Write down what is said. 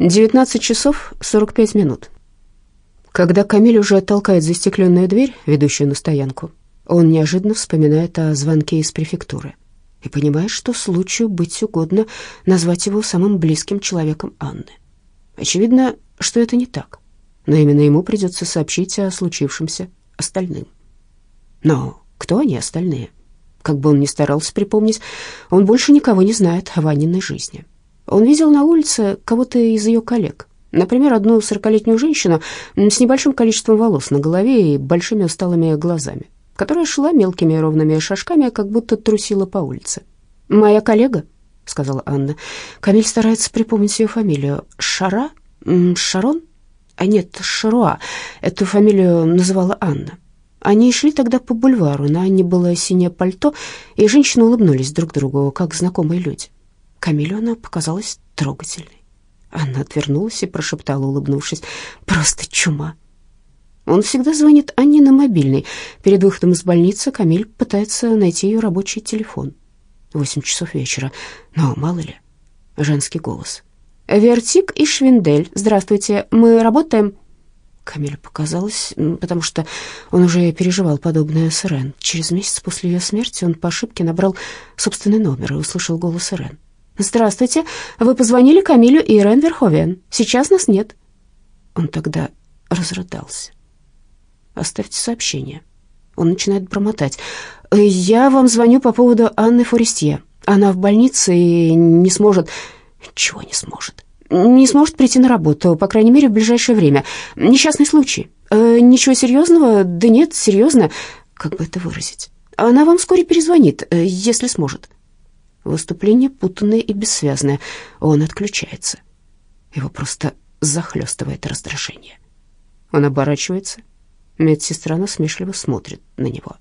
19 часов 45 минут. Когда Камиль уже толкает застекленную дверь, ведущую на стоянку, он неожиданно вспоминает о звонке из префектуры и понимает, что случаю быть угодно назвать его самым близким человеком Анны. Очевидно, что это не так, но именно ему придется сообщить о случившемся остальным. Но кто они остальные? Как бы он ни старался припомнить, он больше никого не знает о Ваниной жизни. Он видел на улице кого-то из ее коллег. Например, одну сорокалетнюю женщину с небольшим количеством волос на голове и большими усталыми глазами, которая шла мелкими ровными шажками, как будто трусила по улице. «Моя коллега», — сказала Анна. Камиль старается припомнить ее фамилию. «Шара? Шарон?» А нет, Шаруа. Эту фамилию называла Анна. Они шли тогда по бульвару, на Анне было синее пальто, и женщины улыбнулись друг другу, как знакомые люди. Камилю она показалась трогательной. Анна отвернулась и прошептала, улыбнувшись, «Просто чума». Он всегда звонит Анне на мобильный. Перед выходом из больницы Камиль пытается найти ее рабочий телефон. Восемь часов вечера. Но мало ли. Женский голос. «Вертик и Швиндель. Здравствуйте. Мы работаем?» Камилю показалось, потому что он уже переживал подобное с Ирен. Через месяц после ее смерти он по ошибке набрал собственный номер и услышал голос Ирен. «Здравствуйте. Вы позвонили Камилю и Ирен Верховен. Сейчас нас нет». Он тогда разрыдался. «Оставьте сообщение». Он начинает промотать. «Я вам звоню по поводу Анны Форестье. Она в больнице и не сможет...» «Чего не сможет?» «Не сможет прийти на работу, по крайней мере, в ближайшее время. Несчастный случай. Э, ничего серьезного? Да нет, серьезно. Как бы это выразить? Она вам вскоре перезвонит, э, если сможет». Выступление путанное и бессвязное. Он отключается. Его просто захлестывает раздражение. Он оборачивается. Медсестра насмешливо смотрит на него.